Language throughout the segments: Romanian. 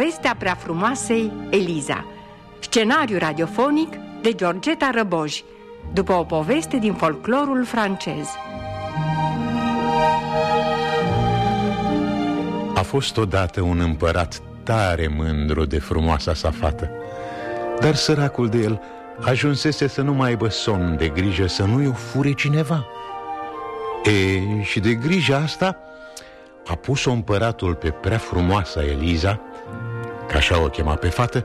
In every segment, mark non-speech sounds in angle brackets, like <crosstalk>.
Povestea prea frumoasei Eliza. Scenariu radiofonic de Georgeta Răboj După o poveste din folclorul francez. A fost odată un împărat tare mândru de frumoasa sa fată Dar săracul de el ajunsese să nu mai aibă somn de grijă să nu-i o fure cineva. E, și de grija asta a pus-o împăratul pe prea frumoasa Eliza, ca așa o chema pe fată,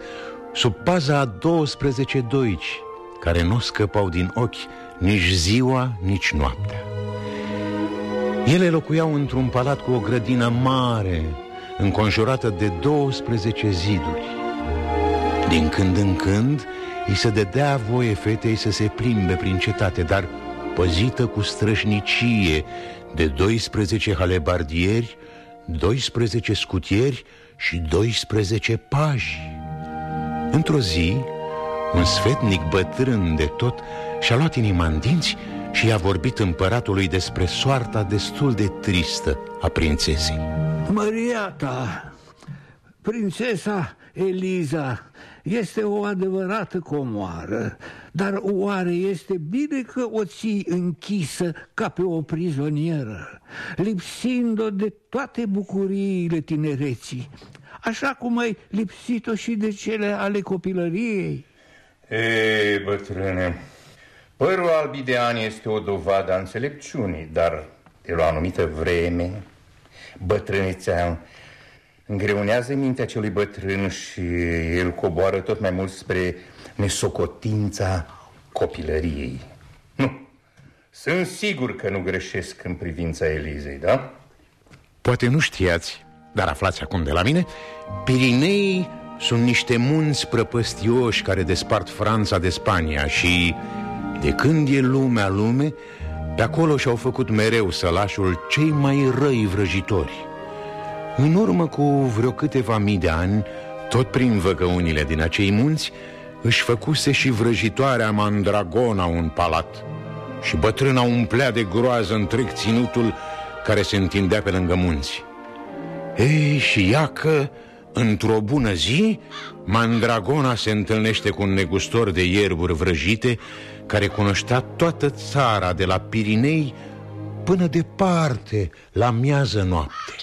sub paza a 12 doici, care nu scăpau din ochi nici ziua, nici noaptea. Ele locuiau într-un palat cu o grădină mare, înconjurată de 12 ziduri. Din când în când îi se dădea voie fetei să se plimbe prin cetate, dar păzită cu strășnicie de 12 halebardieri, 12 scutieri și 12 paji. Într-o zi, un sfetnic bătrân de tot și-a luat inima în dinți și i-a vorbit împăratului despre soarta destul de tristă a prințesei. Maria ta, prințesa Eliza, este o adevărată comoară, dar oare este bine că o ții închisă ca pe o prizonieră, lipsind-o de toate bucuriile tinereții, așa cum ai lipsit-o și de cele ale copilăriei? Ei, bătrâne, părul albi de ani este o dovadă a înțelepciunii, dar de la o anumită vreme, bătrânețea îngreunează mintea celui bătrân și el coboară tot mai mult spre nesocotința copilăriei. Nu, sunt sigur că nu greșesc în privința Elizei, da? Poate nu știați, dar aflați acum de la mine Pirinei sunt niște munți prăpăstioși care despart Franța de Spania Și de când e lumea lume Pe acolo și-au făcut mereu sălașul cei mai răi vrăjitori în urmă cu vreo câteva mii de ani, tot prin văgăunile din acei munți, își făcuse și vrăjitoarea Mandragona un palat și bătrâna umplea de groază întreg ținutul care se întindea pe lângă munți. Ei, și ia că, într-o bună zi, Mandragona se întâlnește cu un negustor de ierburi vrăjite care cunoștea toată țara de la Pirinei până departe, la miază noapte.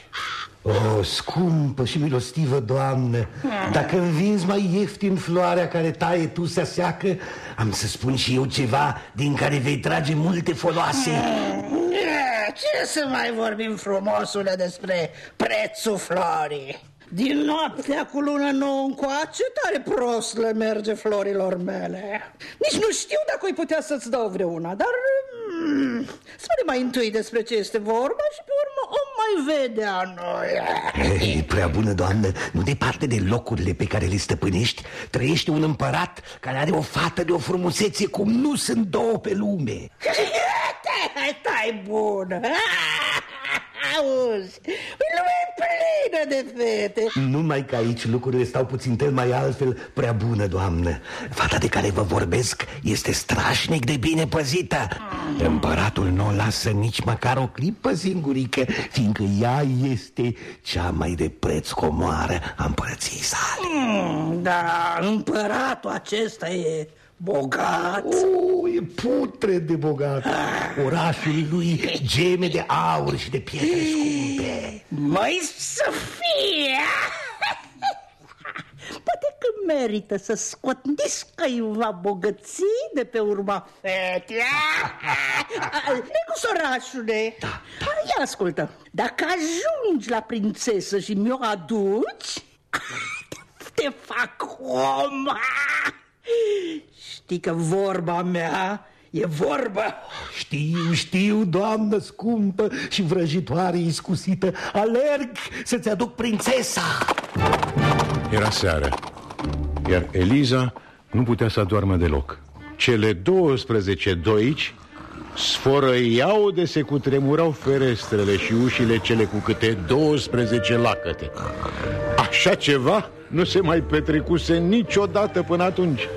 O, scumpă și milostivă doamnă Dacă vinzi mai ieftin floarea care taie tu să seacă Am să spun și eu ceva din care vei trage multe foloase. Ce să mai vorbim frumosule despre prețul florii din noaptea cu lună nouă încoace, tare prost le merge florilor mele. Nici nu știu dacă îi putea să-ți dau vreuna, dar mm, spune mai întâi despre ce este vorba și pe urmă o mai vede a noi. Ei, prea bună doamnă, nu departe de locurile pe care le stăpânești, trăiește un împărat care are o fată de o frumusețe cum nu sunt două pe lume. Stai bună! Auzi, lume plină de fete! Numai că aici lucrurile stau puțin tel mai altfel, prea bună, doamnă. Fata de care vă vorbesc este strașnic de bine păzită. Împăratul nu o lasă nici măcar o clipă singurică Fiindcă ea este cea mai de preț comoară a împărăției sale. Mm, Da, împăratul acesta e bogat? Oh, E putre de bogat. Orașul lui geme de aur și de pietre scumpe. Mai să fie! Poate că merită să scot căiva bogății de pe urma fetei Negusorașule da, da. Ia ascultă Dacă ajungi la prințesă și mi-o aduci <laughs> Te fac om Știi că vorba mea e vorba. Știu, știu, doamnă scumpă și vrăjitoare iscusită Alerg să-ți aduc prințesa. Era seară Iar Eliza nu putea să adormă deloc. Cele 12 doici Sfărăiau de se cutremurau ferestrele și ușile cele cu câte 12 lacăte. Așa ceva nu se mai petrecuse niciodată până atunci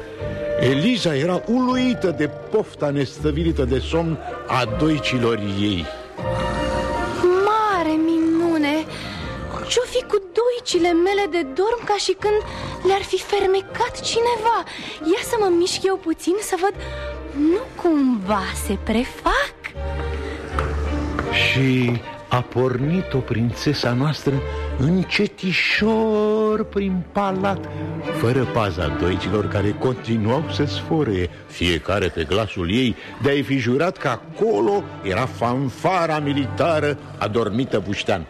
Eliza era uluită de pofta nestăvilită de somn a doicilor ei. Mare minune! Ce-o fi cu urechile mele de dorm ca și când le-ar fi fermecat cineva? Ia să mă mișc eu puțin să văd Nu cumva se prefac? Și a pornit-o prințesa noastră încetișor prin palat Fără paza doicilor care continuau să sfore Fiecare pe glasul ei de a-i fi jurat că acolo era fanfara militară adormită buștean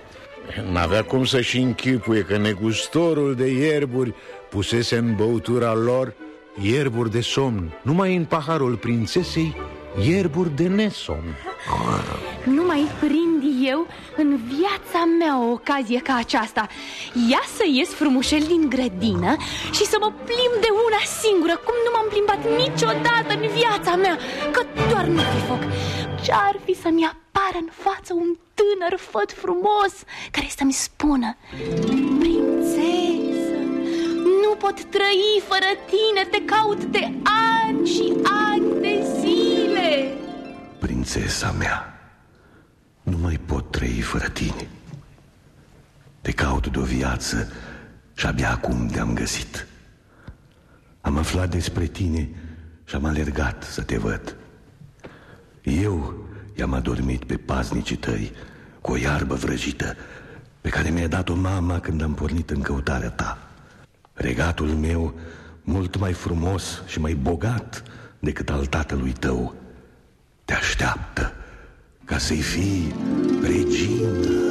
N-avea cum să-și închipuie că negustorul de ierburi pusese în băutura lor ierburi de somn. Numai în paharul prințesei ierburi de nesomn Nu mai prind eu în viața mea o ocazie ca aceasta. Ia să ies frumușel din grădină și să mă plimb de una singură Cum nu m-am plimbat niciodată în viața mea Că doar nu fi foc. Ce-ar fi să-mi apară în față un tânăr făt frumos Care să-mi spună Prințesă, nu pot trăi fără tine Te caut de ani și ani de zile. Prințesa mea nu mai pot trăi fără tine. Te caut de o viață și abia acum te-am găsit. Am aflat despre tine și am alergat să te văd. Eu i-am adormit pe paznicii tăi cu o iarbă vrăjită pe care mi-a dat-o mama când am pornit în căutarea ta. Regatul meu, mult mai frumos și mai bogat decât al tatălui tău, te așteaptă ca să-i fii regină.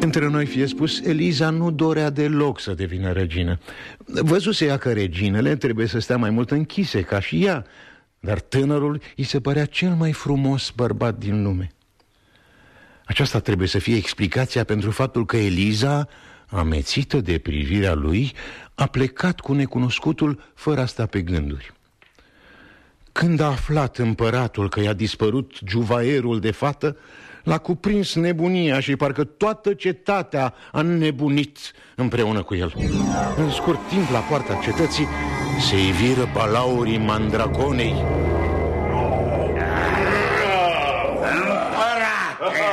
Între noi fie spus, Eliza nu dorea deloc să devină regină. Văzuse ea că reginele trebuie să stea mai mult închise ca și ea Dar tânărul îi se părea cel mai frumos bărbat din lume. Aceasta trebuie să fie explicația pentru faptul că Eliza, amețită de privirea lui, a plecat cu necunoscutul fără a sta pe gânduri când a aflat împăratul că i-a dispărut juvaierul de fată, l-a cuprins nebunia și parcă toată cetatea a nebunit împreună cu el. În scurt timp, la poarta cetății, se iviră balaurii mandragonei. Împărate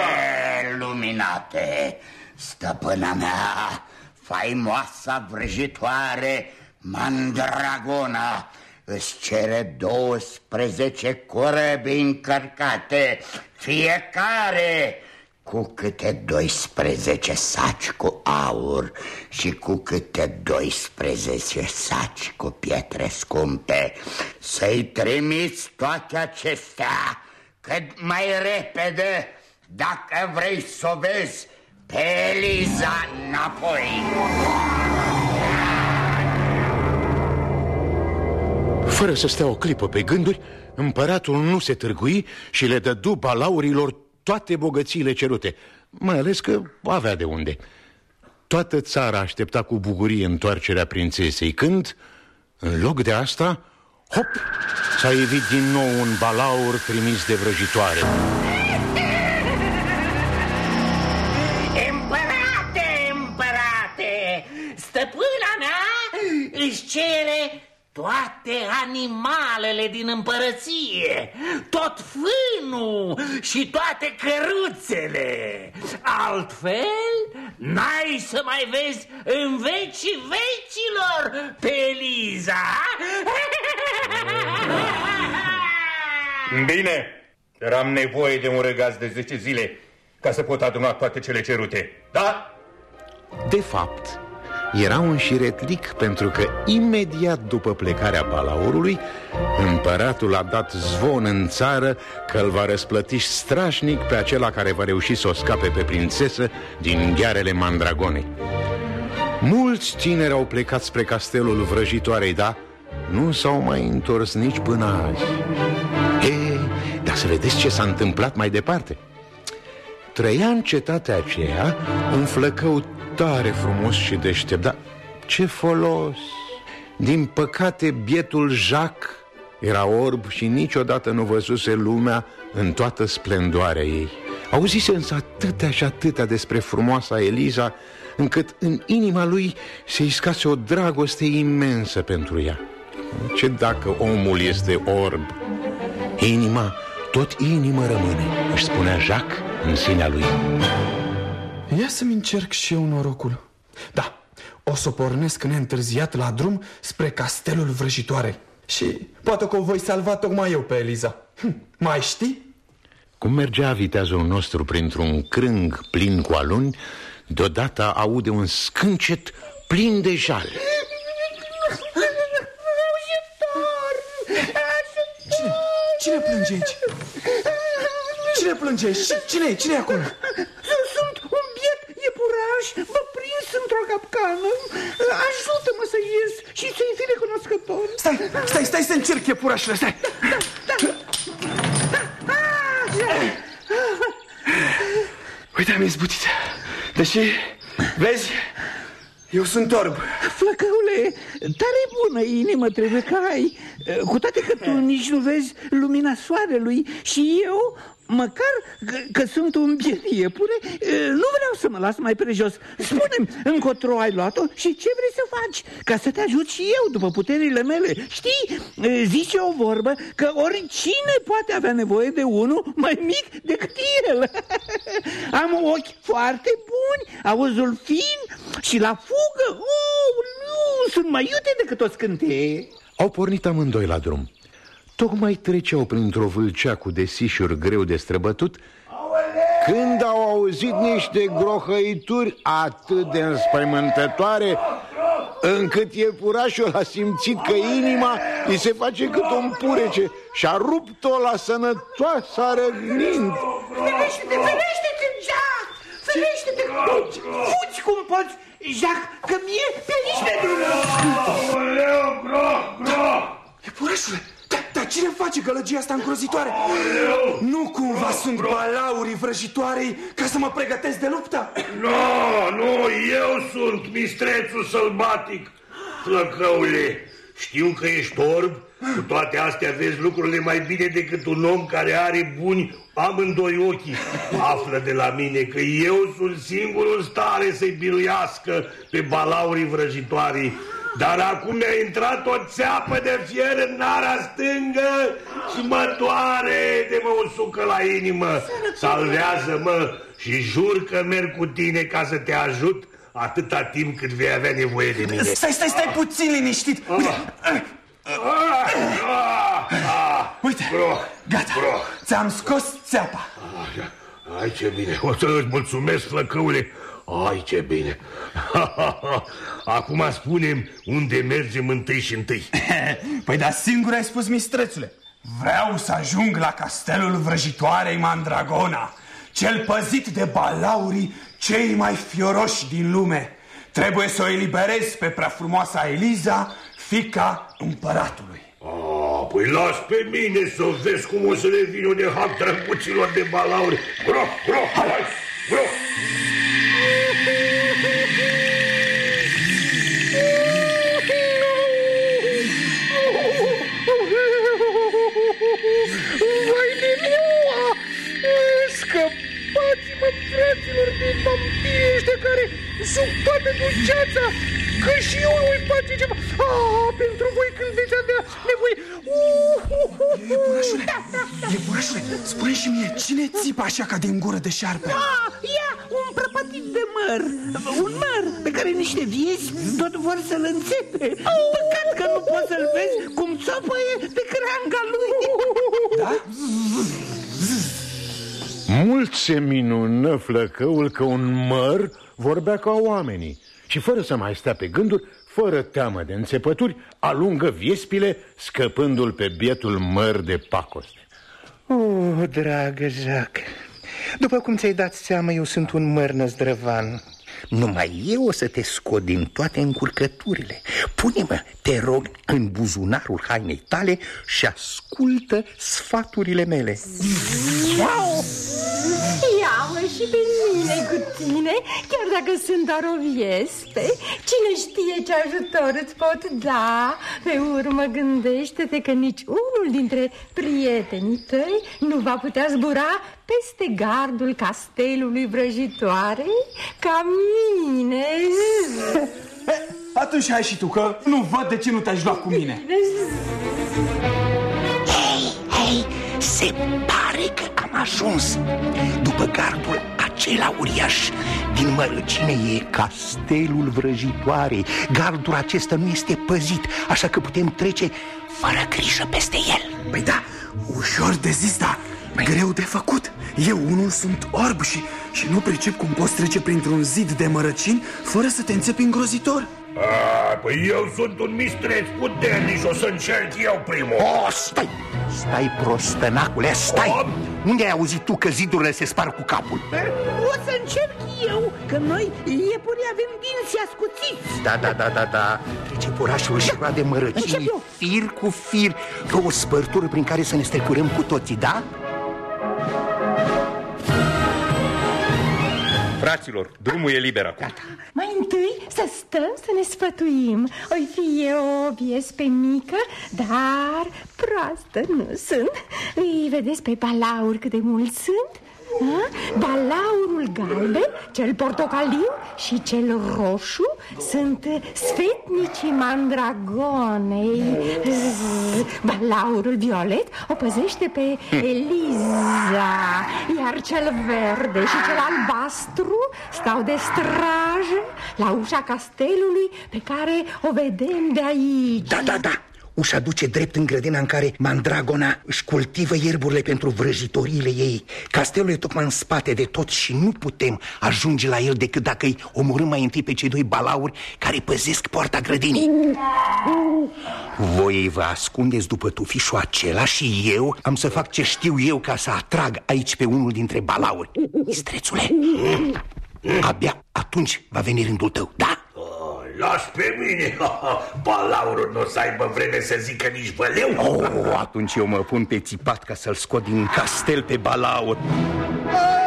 luminate, stăpâna mea, faimoasa vrăjitoare mandragona, îți cere 12 corăbi încărcate, fiecare cu câte 12 saci cu aur și cu câte 12 saci cu pietre scumpe. Să-i trimiți toate acestea cât mai repede dacă vrei să o vezi pe Eliza înapoi. Fără să stea o clipă pe gânduri, împăratul nu se târgui și le dădu balaurilor toate bogățiile cerute, mai ales că avea de unde. Toată țara aștepta cu bucurie întoarcerea prințesei, când, în loc de asta, hop, s-a evit din nou un balaur trimis de vrăjitoare. Împărate, împărate, stăpâna mea își cere toate animalele din împărăție, tot fânul și toate căruțele. Altfel, n-ai să mai vezi în vecii vecilor pe Eliza. <laughs> Bine, dar am nevoie de un regaz de 10 zile ca să pot aduna toate cele cerute. Da? De fapt, era un șiretlic pentru că imediat după plecarea balaurului Împăratul a dat zvon în țară că îl va răsplăti strașnic pe acela care va reuși să o scape pe prințesă din ghearele Mandragonei Mulți tineri au plecat spre castelul vrăjitoarei, da? Nu s-au mai întors nici până azi E, dar să vedeți ce s-a întâmplat mai departe Trăia în cetatea aceea un flăcău tare frumos și deștept Dar ce folos! Din păcate bietul Jacques era orb și niciodată nu văzuse lumea în toată splendoarea ei. Auzise însă atâtea și atâtea despre frumoasa Eliza Încât în inima lui se iscase o dragoste imensă pentru ea. Ce dacă omul este orb? Inima, tot inimă rămâne, își spunea Jacques în sinea lui Ia să-mi încerc și eu norocul Da, o să pornesc neîntârziat la drum spre castelul vrăjitoarei. Și poate că o voi salva tocmai eu pe Eliza. Hm, mai știi? Cum mergea viteazul nostru printr-un crâng plin cu aluni, deodată aude un scâncet plin de jale. Cine, cine plânge aici? Cine plânge aici? Cine Cine e acolo? Sunt un biet iepuraș, vă prins într-o capcană. Ajută-mă să ies și să-i fi recunoscător. Stai, stai, stai să încerc iepurașele, stai. Da, da, da. Uite, am izbutit. Deși, vezi, eu sunt orb. Flăcăule, tare bună inimă trebuie că ai. Cu toate că tu nici nu vezi lumina soarelui și eu măcar că, că sunt un bietie pure, nu vreau să mă las mai prejos. Spune-mi, încotro ai luat-o și ce vrei să faci? Ca să te ajut și eu după puterile mele. Știi, zice o vorbă că oricine poate avea nevoie de unul mai mic decât el. <laughs> Am ochi foarte buni, auzul fin și la fugă, oh, nu, sunt mai iute decât o scânteie. Au pornit amândoi la drum. Tocmai treceau printr-o vâlceacu de sișuri greu de străbătut Când au auzit niște grohăituri atât de înspăimântătoare Încât iepurașul a simțit că inima îi se face cât un purece Și-a rupt-o la sănătoasa răgnind Ferește-te, ferește-te, Jack! Ferește-te, fugi, fugi cum poți, Jack, că mie pe aici pe drum Aoleu, groh, groh! Iepurașule, dar cine face gălăgia asta îngrozitoare? Nu cumva sunt balaurii vrăjitoarei ca să mă pregătesc de luptă? Nu, no, nu, eu sunt mistrețul sălbatic, flăcăule. Știu că ești orb, cu toate astea vezi lucrurile mai bine decât un om care are buni amândoi ochii. Află de la mine că eu sunt singurul stare să-i biruiască pe balaurii vrăjitoarei dar acum mi-a intrat o țeapă de fier în nara stângă și mă doare de mă usucă la inimă. Salvează-mă și jur că merg cu tine ca să te ajut atâta timp cât vei avea nevoie de mine. Stai, stai, stai puțin liniștit. Ah. Uite, ah, ah, ah, Uite, bro, gata, bro. ți-am scos țeapa. Ai ce bine, o să îți mulțumesc, flăcăule. Ai, ce bine! <laughs> Acum spunem unde mergem întâi și întâi. <laughs> Păi da, singur ai spus, mistrețule. Vreau să ajung la castelul vrăjitoarei Mandragona, cel păzit de balaurii cei mai fioroși din lume. Trebuie să o eliberez pe prea frumoasa Eliza, fica împăratului. Ah, păi las pe mine să vezi cum o să le vin de hac drăguților de balauri. Gro, gro, hai, gro! Fraților, de vampiri ăștia care suc toată dulceața! Că și eu voi face ceva! Ah, pentru voi când veți avea nevoie! Uh, uh, uh, Iepurașule, iepurașule, spune și mie, cine țipă așa ca din gură de șarpe? Ah, ia, un prăpătit de măr Un măr pe care niște vieți tot vor să-l înțepe Păcat că nu poți să-l vezi cum țopăie pe creanga lui Da? <laughs> Mult se minună flăcăul că un măr vorbea ca oamenii Și fără să mai stea pe gânduri, fără teamă de înțepături Alungă viespile, scăpându-l pe bietul măr de pacoste. Oh, dragă Jacques, după cum ți-ai dat seama, eu sunt un măr năzdrăvan Numai eu o să te scot din toate încurcăturile. Pune-mă, te rog, în buzunarul hainei tale și ascultă sfaturile mele. Wow! Ia-mă și pe mine cu tine, chiar dacă sunt doar o vieste. Cine știe ce ajutor îți pot da? Pe urmă gândește-te că nici unul dintre prietenii tăi nu va putea zbura peste gardul castelului vrăjitoarei? Ca mine. Atunci hai și tu, că nu văd de ce nu te-aș lua cu mine. Hei, hei, se pare că am ajuns. După gardul acela uriaș din mărăcine e castelul vrăjitoarei. Gardul acesta nu este păzit, așa că putem trece fără grijă peste el. Păi da, ușor de zis, da, greu de făcut Eu unul sunt orb și, și nu pricep cum poți trece printr-un zid de mărăcini Fără să te înțepi îngrozitor A, păi eu sunt un mistreț puternic și o să încerc eu primul O, stai! Stai, prostănacule, stai! Unde ai auzit tu că zidurile se spar cu capul? O să încerc eu, că noi iepuri avem dinți ascuțiți Da, da, da, da, da Trece orașul și roade mărăcini Încep eu. Fir cu fir Ca o spărtură prin care să ne strecurăm cu toții, da? Fraților, drumul e liber acum. Mai întâi să stăm să ne sfătuim. Oi fi eu o viespe mică, dar proastă nu sunt. Îi vedeți pe balaur cât de mulți sunt? A? Balaurul galben, cel portocaliu și cel roșu sunt sfetnicii mandragonei Zzz. Balaurul violet o păzește pe Eliza Iar cel verde și cel albastru stau de strajă la ușa castelului pe care o vedem de aici Da, da, da Ușa duce drept în grădina în care Mandragona își cultivă ierburile pentru vrăjitoriile ei. Castelul e tocmai în spate de tot și nu putem ajunge la el decât dacă îi omorâm mai întâi pe cei doi balauri care păzesc poarta grădinii. Voi vă ascundeți după tufișul acela și eu am să fac ce știu eu ca să atrag aici pe unul dintre balauri. Mistrețule, abia atunci va veni rândul tău, da? Las pe mine. <laughs> Balaurul nu o să aibă vreme să zică nici văleu. Oh, atunci eu mă pun pe țipat ca să-l scot din castel pe balaur. Bravo,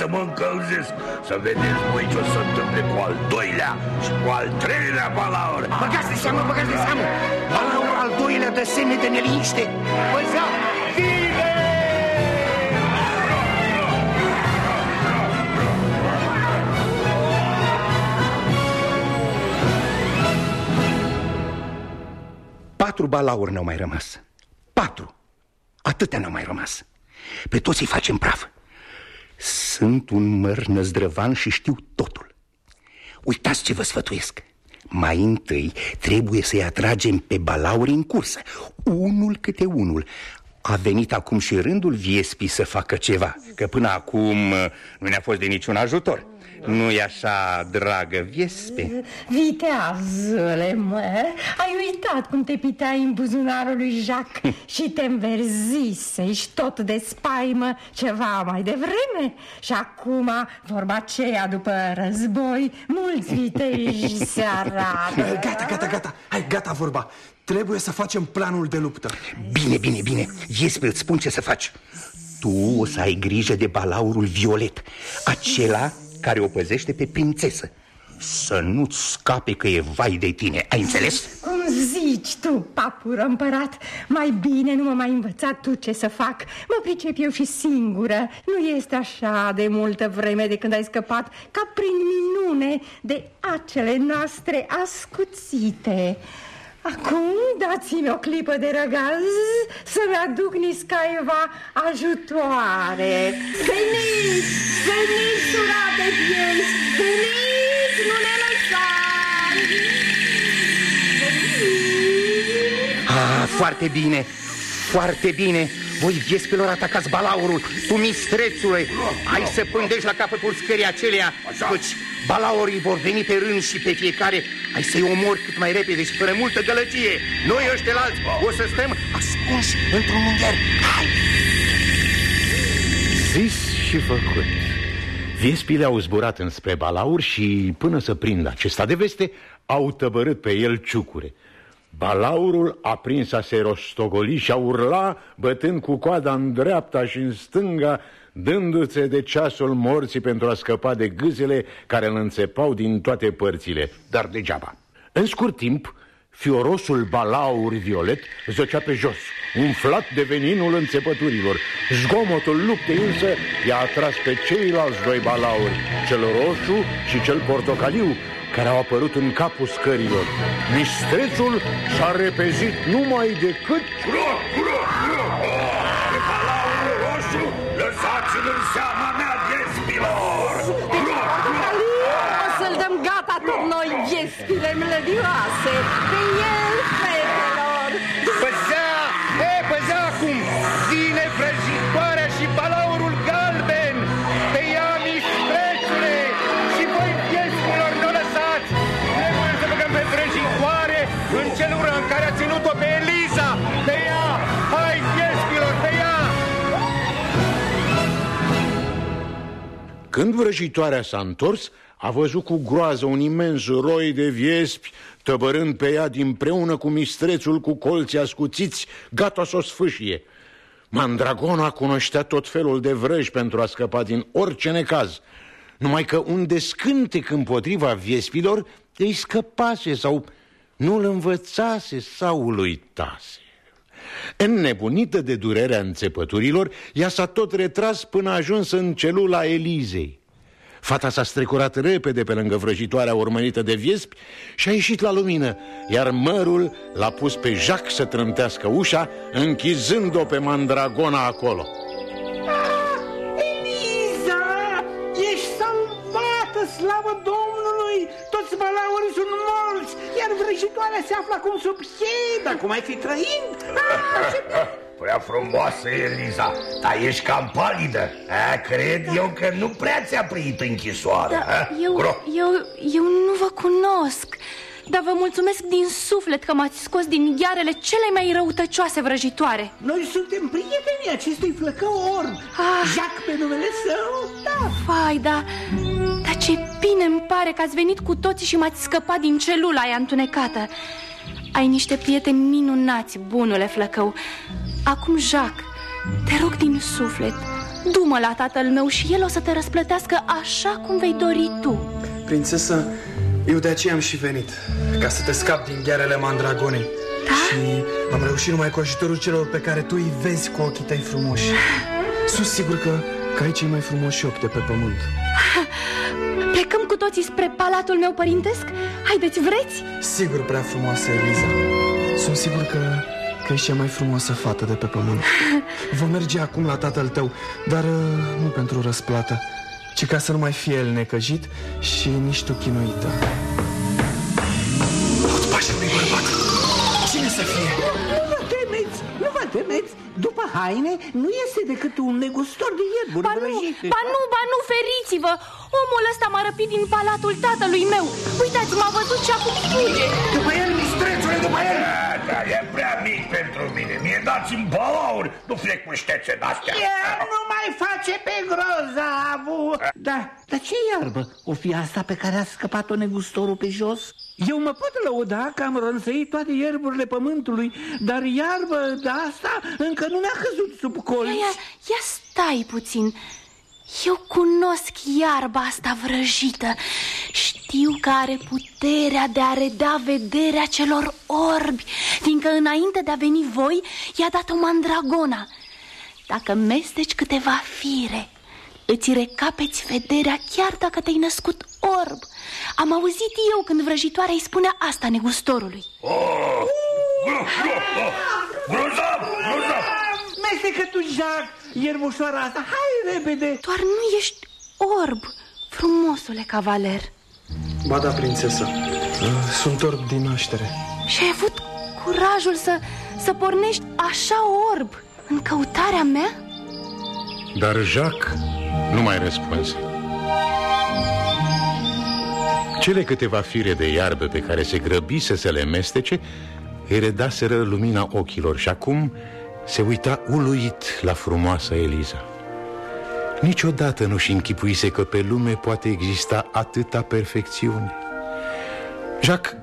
să mă încălzesc. Să vedeți voi ce o să întâmple cu al doilea și cu al treilea balaur. Băgați de seamă, băgați de seamă. Balaurul al doilea dă semne de neliniște. Păza, vine! Patru balauri ne-au mai rămas. Patru. Atâtea ne-au mai rămas. Pe toți îi facem praf Sunt un măr năzdrăvan și știu totul. Uitați ce vă sfătuiesc. Mai întâi trebuie să-i atragem pe balauri în cursă. Unul câte unul. A venit acum și rândul viespii să facă ceva Că până acum uh, nu ne-a fost de niciun ajutor Nu-i așa, dragă viespe? Viteazule, mă, ai uitat cum te piteai în buzunarul lui Jacques <laughs> și te înverzisești tot de spaimă ceva mai devreme? Și acum, vorba aceea după război, mulți viteji <laughs> se arată. Gata, gata, gata, hai, gata vorba. Trebuie să facem planul de luptă. Bine, bine, bine. Iespe, îți spun ce să faci. Tu o să ai grijă de balaurul violet. Acela care o păzește pe prințesă Să nu-ți scape că e vai de tine Ai înțeles? Cum zici tu, papură împărat? Mai bine nu mă mai învățat tu ce să fac Mă pricep eu și singură Nu este așa de multă vreme de când ai scăpat Ca prin minune de acele noastre ascuțite Acum dați-mi o clipă de răgaz Să-mi aduc niscaiva ajutoare. Veniți, veniți, surate vieți Veniți, nu ne lăsați Ah, foarte bine, foarte bine Voi viespilor atacați balaurul Tu mistrețule Ai să pândești la capătul scării aceleia Căci balaurii vor veni pe rând și pe fiecare. Ai să-i omori cât mai repede și fără multă gălăgie. Noi ăștia alți o să stăm ascunși într-un ungher Hai! Zis și făcut. Viespile au zburat înspre balaur și până să prindă acesta de veste Au tăbărât pe el ciucure Balaurul a prins a se rostogoli și a urla Bătând cu coada în dreapta și în stânga Dându-se de ceasul morții pentru a scăpa de gâzele Care îl înțepau din toate părțile Dar degeaba În scurt timp fiorosul balaur violet zăcea pe jos, umflat de veninul înțepăturilor. Zgomotul luptei însă i-a atras pe ceilalți doi balauri, cel roșu și cel portocaliu, care au apărut în capul scărilor. Mistrețul s-a repezit numai decât... Uro, uro, uro! Pe balaurul roșu, lăsați-l în seama mea, despilor! Uro, uro! O să-l dăm gata tot noi, viespile mlădioase, Când vrăjitoarea s-a întors, a văzut cu groază un imens roi de viespi tăbărând pe ea dinpreună cu mistrețul cu colții ascuțiți, gata să o sfâșie. Mandragona cunoștea tot felul de vrăji pentru a scăpa din orice necaz, numai că un descântec împotriva viespilor îi scăpase sau nu-l învățase sau îl uitase. Înnebunită de durerea înțepăturilor, ea s-a tot retras până a ajuns în celula Elizei. Fata s-a strecurat repede pe lângă vrăjitoarea urmărită de viespi și a ieșit la lumină, iar mărul l-a pus pe Jacques să trântească ușa, închizând-o pe mandragona acolo. Eliza, ești salvată, slavă Domnului! Toți balaurii sunt morți, iar vrăjitoarea se află acum sub pied, acum ai fi trăind? Ah, ce Prea frumoasă, Eliza, dar ești cam palidă. A, cred eu că nu prea ți-a primit închisoarea. Da, eu, Gro- eu, eu nu vă cunosc Dar vă mulțumesc din suflet că m-ați scos din ghearele cele mai răutăcioase vrăjitoare Noi suntem prietenii acestui flăcău orb, Ah. Jacques pe numele său, da. Fai, da, dar ce bine îmi pare că ați venit cu toții și m-ați scăpat din celula aia întunecată. Ai niște prieteni minunați, bunule flăcău. Acum, Jacques, te rog din suflet Du-mă la tatăl meu și el o să te răsplătească așa cum vei dori tu. Prințesă, eu de aceea am și venit Ca să te scap din ghearele mandragonei. Da? Și am reușit numai cu ajutorul celor pe care tu îi vezi cu ochii tăi frumoși. <laughs> Sunt sigur că, că ai cei mai frumoși ochi de pe pământ. Plecăm <laughs> cu toții spre palatul meu părintesc? Haideți, vreți? Sigur prea frumoasă, Eliza Sunt sigur că, că ești cea mai frumoasă fată de pe pământ <laughs> Vom merge acum la tatăl tău Dar uh, nu pentru răsplată Ci ca să nu mai fie el necăjit și nici tu chinuită temeți, nu vă temeți. După haine nu este decât un negustor de ierburi Ba nu, vrăjite. ba nu, ba nu, feriți-vă! Omul ăsta m-a răpit din palatul tatălui meu Uitați, m-a văzut și acum fuge După el, mistrețule, după el! Dar e prea mic pentru mine. Mie dați-mi balauri, nu fie cu ștețe de-astea. El nu mai face pe grozavu. Da, dar ce iarbă? O fi asta pe care a scăpat-o negustorul pe jos? Eu mă pot lăuda că am rănsăit toate ierburile pământului, dar iarbă de asta încă nu mi-a căzut sub colț. Ia, ia stai puțin Eu cunosc iarba asta vrăjită. Știu că are puterea de a reda vederea celor orbi Fiindcă înainte de a veni voi I-a dat-o mandragona. Dacă mesteci câteva fire Îți recapeți vederea chiar dacă te-ai născut orb. Am auzit eu când vrăjitoarea îi spunea asta negustorului. Oh, gro- gro- oh, grozav, grozav! Mestecă tu, Jacques, ierbușoara asta, hai repede! Doar nu ești orb, frumosule cavaler Ba da, prințesă Uh, Sunt orb din naștere Și ai avut curajul să, să pornești așa orb în căutarea mea? Dar Jacques nu mai răspunse. Cele câteva fire de iarbă pe care se grăbise să le mestece îi redaseră lumina ochilor și acum se uita uluit la frumoasa Eliza. Niciodată nu-și închipuise că pe lume poate exista atâta perfecțiune. Jacques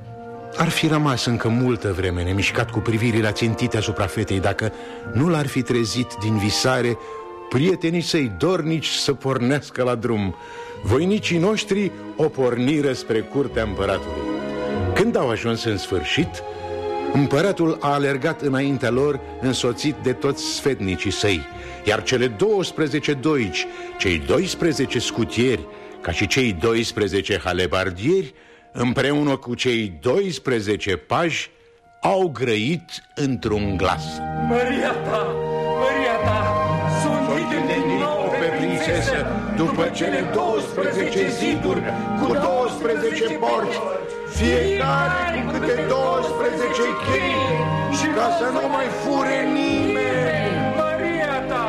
ar fi rămas încă multă vreme nemișcat cu privirile țintite asupra fetei dacă nu l-ar fi trezit din visare prietenii săi dornici să pornească la drum. Voinicii noștri o porniră spre curtea împăratului. Când au ajuns în sfârșit, Împăratul a alergat înaintea lor însoțit de toți sfetnicii săi Iar cele 12 doici, cei 12 scutieri ca și cei 12 halebardieri Împreună cu cei 12 paji au grăit într-un glas. Măria ta, Măria ta, sunt din nou pe prințesă După cele 12 ziduri cu 12 porci fiecare cu câte 12 chei și ca să nu mai fure nimeni. Maria ta!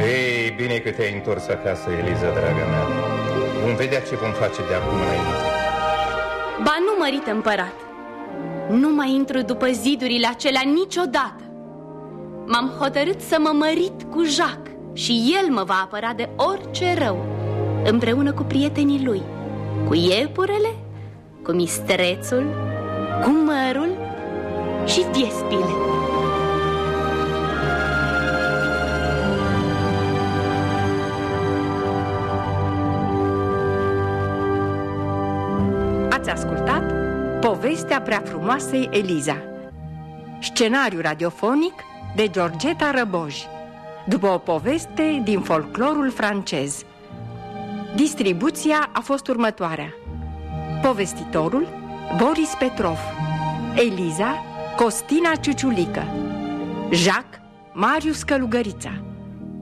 Ei, bine că te-ai întors acasă, Eliza, draga mea. Vom vedea ce vom face de acum înainte. Ba nu, mărit împărat. Nu mai intru după zidurile acelea niciodată. M-am hotărât să mă mărit cu Jacques și el mă va apăra de orice rău împreună cu prietenii lui, cu iepurele, cu mistrețul, cu mărul și viespile. Ați ascultat povestea prea frumoasei Eliza. Scenariu radiofonic de Georgeta Răboj După o poveste din folclorul francez Distribuția a fost următoarea. Povestitorul Boris Petrov. Eliza Costina Ciuciulică. Jacques Marius Călugărița.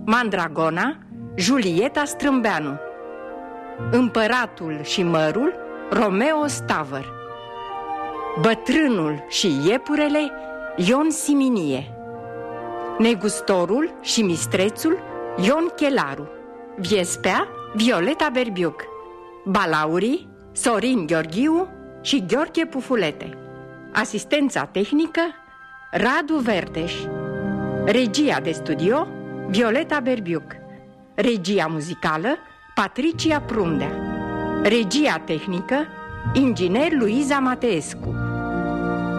Mandragona Julieta Strâmbeanu. Împăratul și mărul Romeo Stavăr Bătrânul și iepurele Ion Siminie. Negustorul și mistrețul Ion Chelaru. Viespea Violeta Berbiuc Balaurii Sorin Gheorghiu și Gheorghe Pufulete. Asistența tehnică Radu Verdeș. Regia de studio Violeta Berbiuc. Regia muzicală Patricia Prundea. Regia tehnică Inginer Luiza Mateescu.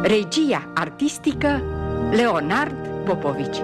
Regia artistică Leonard Popovici